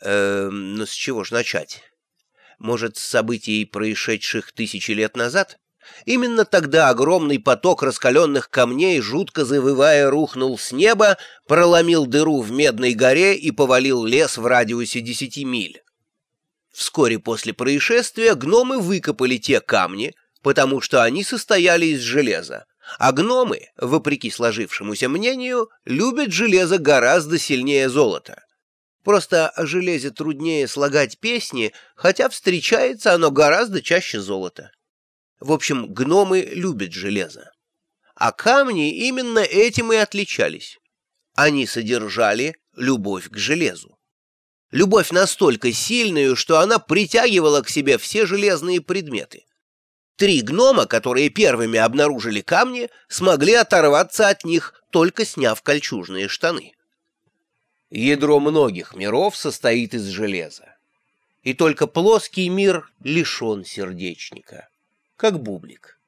Э, ну, с чего ж начать? Может, с событий, происшедших тысячи лет назад? Именно тогда огромный поток раскаленных камней, жутко завывая, рухнул с неба, проломил дыру в Медной горе и повалил лес в радиусе десяти миль. Вскоре после происшествия гномы выкопали те камни, потому что они состояли из железа, а гномы, вопреки сложившемуся мнению, любят железо гораздо сильнее золота. Просто о железе труднее слагать песни, хотя встречается оно гораздо чаще золота. В общем, гномы любят железо. А камни именно этим и отличались. Они содержали любовь к железу. Любовь настолько сильную, что она притягивала к себе все железные предметы. Три гнома, которые первыми обнаружили камни, смогли оторваться от них, только сняв кольчужные штаны. Ядро многих миров состоит из железа. И только плоский мир лишен сердечника, как бублик.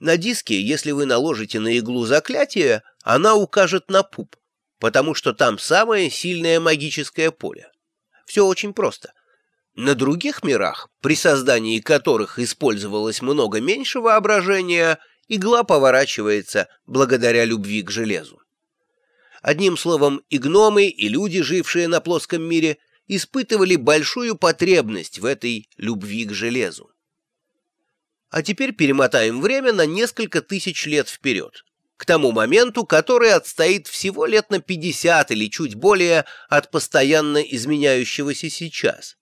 На диске, если вы наложите на иглу заклятие, она укажет на пуп, потому что там самое сильное магическое поле. Все очень просто — на других мирах, при создании которых использовалось много меньше воображения, игла поворачивается благодаря любви к железу. Одним словом, и гномы, и люди, жившие на плоском мире, испытывали большую потребность в этой любви к железу. А теперь перемотаем время на несколько тысяч лет вперед, к тому моменту, который отстоит всего лет на 50 или чуть более от постоянно изменяющегося сейчас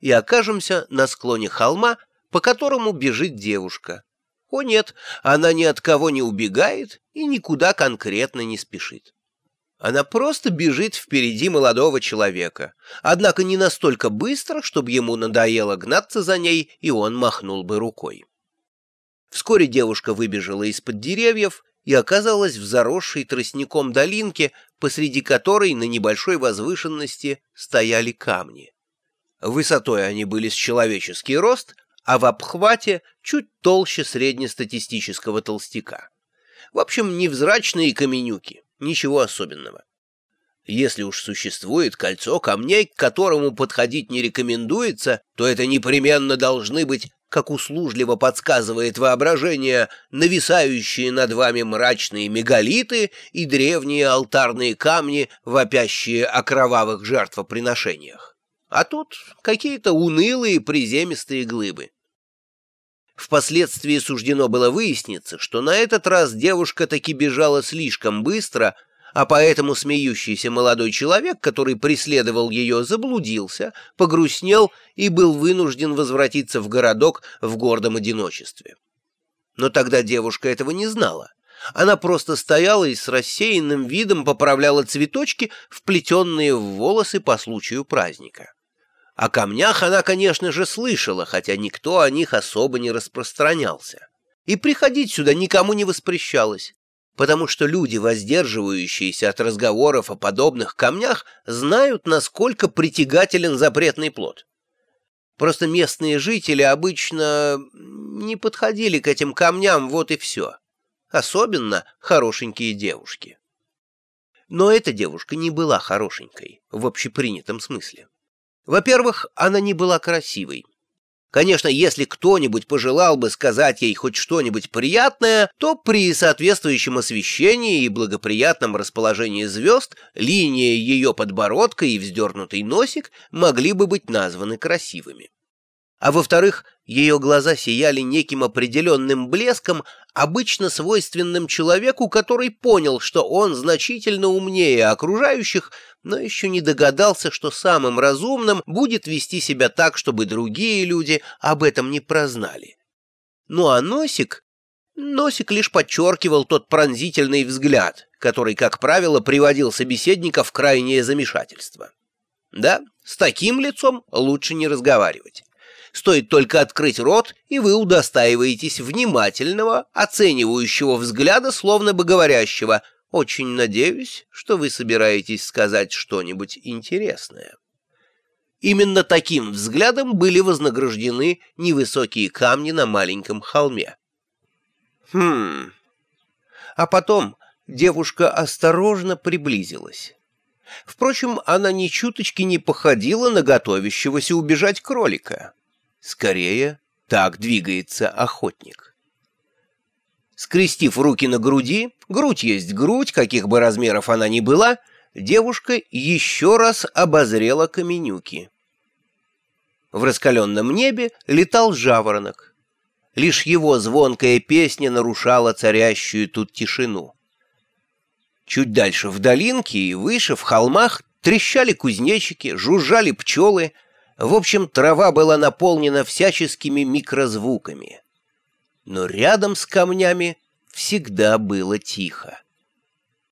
и окажемся на склоне холма, по которому бежит девушка. О нет, она ни от кого не убегает и никуда конкретно не спешит. Она просто бежит впереди молодого человека, однако не настолько быстро, чтобы ему надоело гнаться за ней, и он махнул бы рукой. Вскоре девушка выбежала из-под деревьев и оказалась в заросшей тростником долинке, посреди которой на небольшой возвышенности стояли камни. Высотой они были с человеческий рост, а в обхвате чуть толще среднестатистического толстяка. В общем, невзрачные каменюки, ничего особенного. Если уж существует кольцо камней, к которому подходить не рекомендуется, то это непременно должны быть, как услужливо подсказывает воображение, нависающие над вами мрачные мегалиты и древние алтарные камни, вопящие о кровавых жертвоприношениях а тут какие-то унылые приземистые глыбы. Впоследствии суждено было выясниться, что на этот раз девушка таки бежала слишком быстро, а поэтому смеющийся молодой человек, который преследовал ее, заблудился, погрустнел и был вынужден возвратиться в городок в гордом одиночестве. Но тогда девушка этого не знала. Она просто стояла и с рассеянным видом поправляла цветочки, вплетенные в волосы по случаю праздника. О камнях она, конечно же, слышала, хотя никто о них особо не распространялся. И приходить сюда никому не воспрещалось, потому что люди, воздерживающиеся от разговоров о подобных камнях, знают, насколько притягателен запретный плод. Просто местные жители обычно не подходили к этим камням, вот и все. Особенно хорошенькие девушки. Но эта девушка не была хорошенькой, в общепринятом смысле. Во-первых, она не была красивой. Конечно, если кто-нибудь пожелал бы сказать ей хоть что-нибудь приятное, то при соответствующем освещении и благоприятном расположении звезд линия ее подбородка и вздернутый носик могли бы быть названы красивыми а во-вторых, ее глаза сияли неким определенным блеском, обычно свойственным человеку, который понял, что он значительно умнее окружающих, но еще не догадался, что самым разумным будет вести себя так, чтобы другие люди об этом не прознали. Ну а носик... Носик лишь подчеркивал тот пронзительный взгляд, который, как правило, приводил собеседника в крайнее замешательство. Да, с таким лицом лучше не разговаривать. Стоит только открыть рот, и вы удостаиваетесь внимательного, оценивающего взгляда, словно бы говорящего «Очень надеюсь, что вы собираетесь сказать что-нибудь интересное». Именно таким взглядом были вознаграждены невысокие камни на маленьком холме. Хм... А потом девушка осторожно приблизилась. Впрочем, она ни чуточки не походила на готовящегося убежать кролика. Скорее, так двигается охотник. Скрестив руки на груди, грудь есть грудь, каких бы размеров она ни была, девушка еще раз обозрела каменюки. В раскаленном небе летал жаворонок. Лишь его звонкая песня нарушала царящую тут тишину. Чуть дальше в долинке и выше, в холмах, трещали кузнечики, жужжали пчелы. В общем, трава была наполнена всяческими микрозвуками. Но рядом с камнями всегда было тихо.